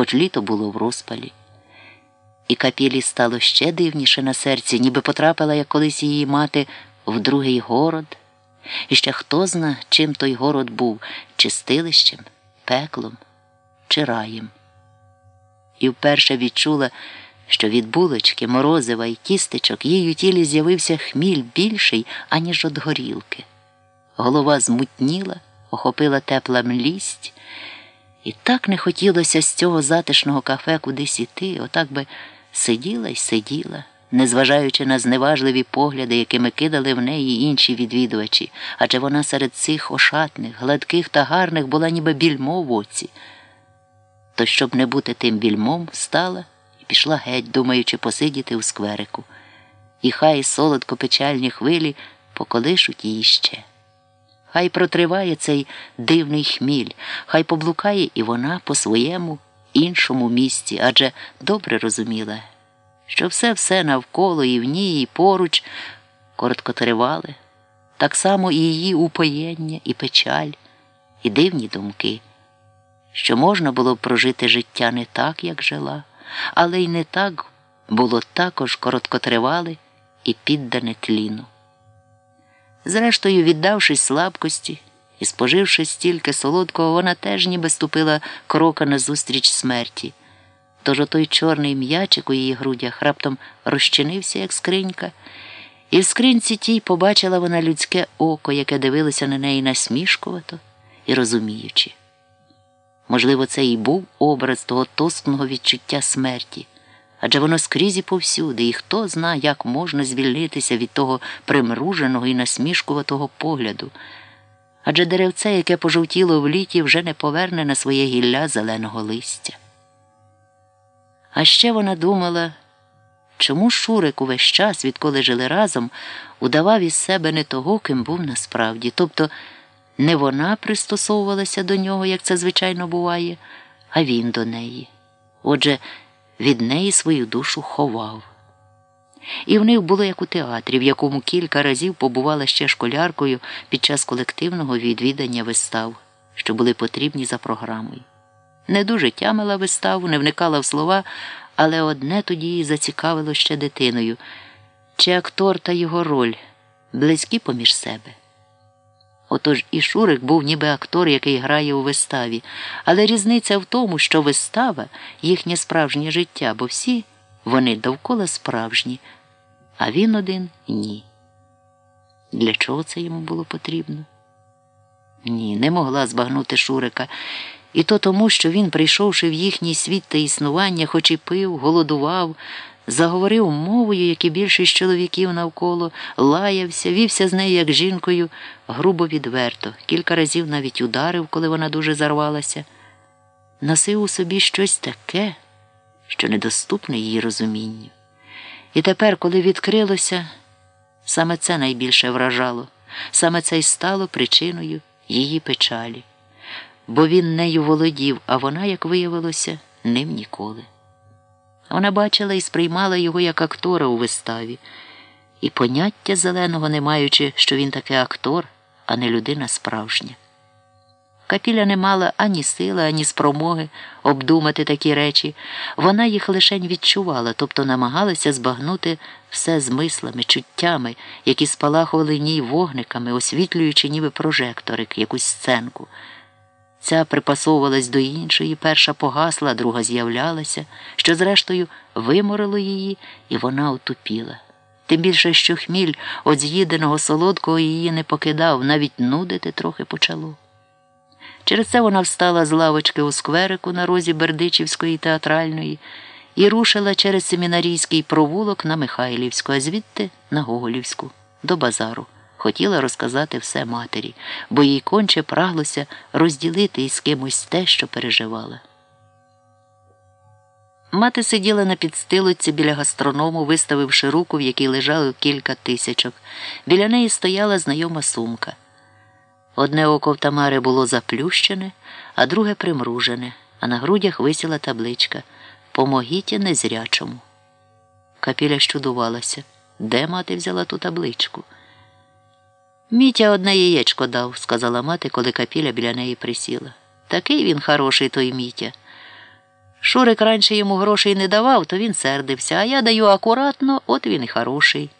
хоч літо було в розпалі. І капілі стало ще дивніше на серці, ніби потрапила, як колись її мати, в другий город. І ще хто зна, чим той город був чистилищем, пеклом чи раєм. І вперше відчула, що від булочки, морозива і тістечок їй у тілі з'явився хміль більший, аніж від горілки. Голова змутніла, охопила тепла млість, і так не хотілося з цього затишного кафе кудись іти, отак би сиділа й сиділа, незважаючи на зневажливі погляди, якими кидали в неї інші відвідувачі, адже вона серед цих ошатних, гладких та гарних була ніби більмо в оці. То, щоб не бути тим більмом, встала і пішла геть, думаючи посидіти у скверику. І хай солодко печальні хвилі поколишуть її ще. Хай протриває цей дивний хміль, хай поблукає і вона по своєму іншому місці, адже добре розуміла, що все все навколо і в ній, і поруч короткотривале, так само і її упоєння, і печаль, і дивні думки, що можна було б прожити життя не так, як жила, але й не так було також короткотривале і піддане тліну. Зрештою, віддавшись слабкості і споживши стільки солодкого, вона теж ніби ступила крока назустріч смерті. Тож отой чорний м'ячик у її грудях раптом розчинився, як скринька, і в скринці тій побачила вона людське око, яке дивилося на неї насмішкувато і розуміючи. Можливо, це і був образ того тоскного відчуття смерті адже воно скрізь і повсюди, і хто зна, як можна звільнитися від того примруженого і насмішкуватого погляду. Адже деревце, яке пожовтіло в літі, вже не поверне на своє гілля зеленого листя. А ще вона думала, чому Шурик увесь час, відколи жили разом, удавав із себе не того, ким був насправді, тобто не вона пристосовувалася до нього, як це звичайно буває, а він до неї. Отже, від неї свою душу ховав. І в них було як у театрі, в якому кілька разів побувала ще школяркою під час колективного відвідання вистав, що були потрібні за програмою. Не дуже тямила виставу, не вникала в слова, але одне тоді її зацікавило ще дитиною чи актор та його роль близькі поміж себе. Отож і Шурик був ніби актор, який грає у виставі, але різниця в тому, що вистава їхнє справжнє життя, бо всі вони довкола справжні, а він один ні. Для чого це йому було потрібно? Ні, не могла збагнути Шурика. І то тому, що він, прийшовши в їхній світ та існування, хоч і пив, голодував заговорив мовою, як і більшість чоловіків навколо, лаявся, вівся з нею, як жінкою, грубо відверто, кілька разів навіть ударив, коли вона дуже зарвалася, носив у собі щось таке, що недоступне її розумінню. І тепер, коли відкрилося, саме це найбільше вражало, саме це й стало причиною її печалі, бо він нею володів, а вона, як виявилося, ним ніколи. Вона бачила і сприймала його як актора у виставі, і поняття зеленого, не маючи, що він таки актор, а не людина справжня. Капіля не мала ані сили, ані спромоги обдумати такі речі, вона їх лишень відчувала, тобто намагалася збагнути все з мислами, чуттями, які спалахували в ній вогниками, освітлюючи ніби прожекторик, якусь сценку. Ця припасовувалась до іншої, перша погасла, друга з'являлася, що, зрештою, виморило її, і вона отупіла. Тим більше, що хміль от з'їденого солодкого її не покидав, навіть нудити трохи почало. Через це вона встала з лавочки у скверику на розі Бердичівської театральної і рушила через семінарійський провулок на Михайлівську, а звідти на Гоголівську, до базару хотіла розказати все матері, бо їй конче праглося розділити із кимось те, що переживала. Мати сиділа на підстилоці біля гастроному, виставивши руку, в якій лежало кілька тисячок. Біля неї стояла знайома сумка. Одне око в Тамари було заплющене, а друге примружене, а на грудях висіла табличка Помогіть незрячому. Капіля щудувалася, де мати взяла ту табличку. Мітя одне яєчко дав, сказала мати, коли капіля біля неї присіла. Такий він хороший той Мітя. Шурик раніше йому грошей не давав, то він сердився, а я даю акуратно, от він і хороший.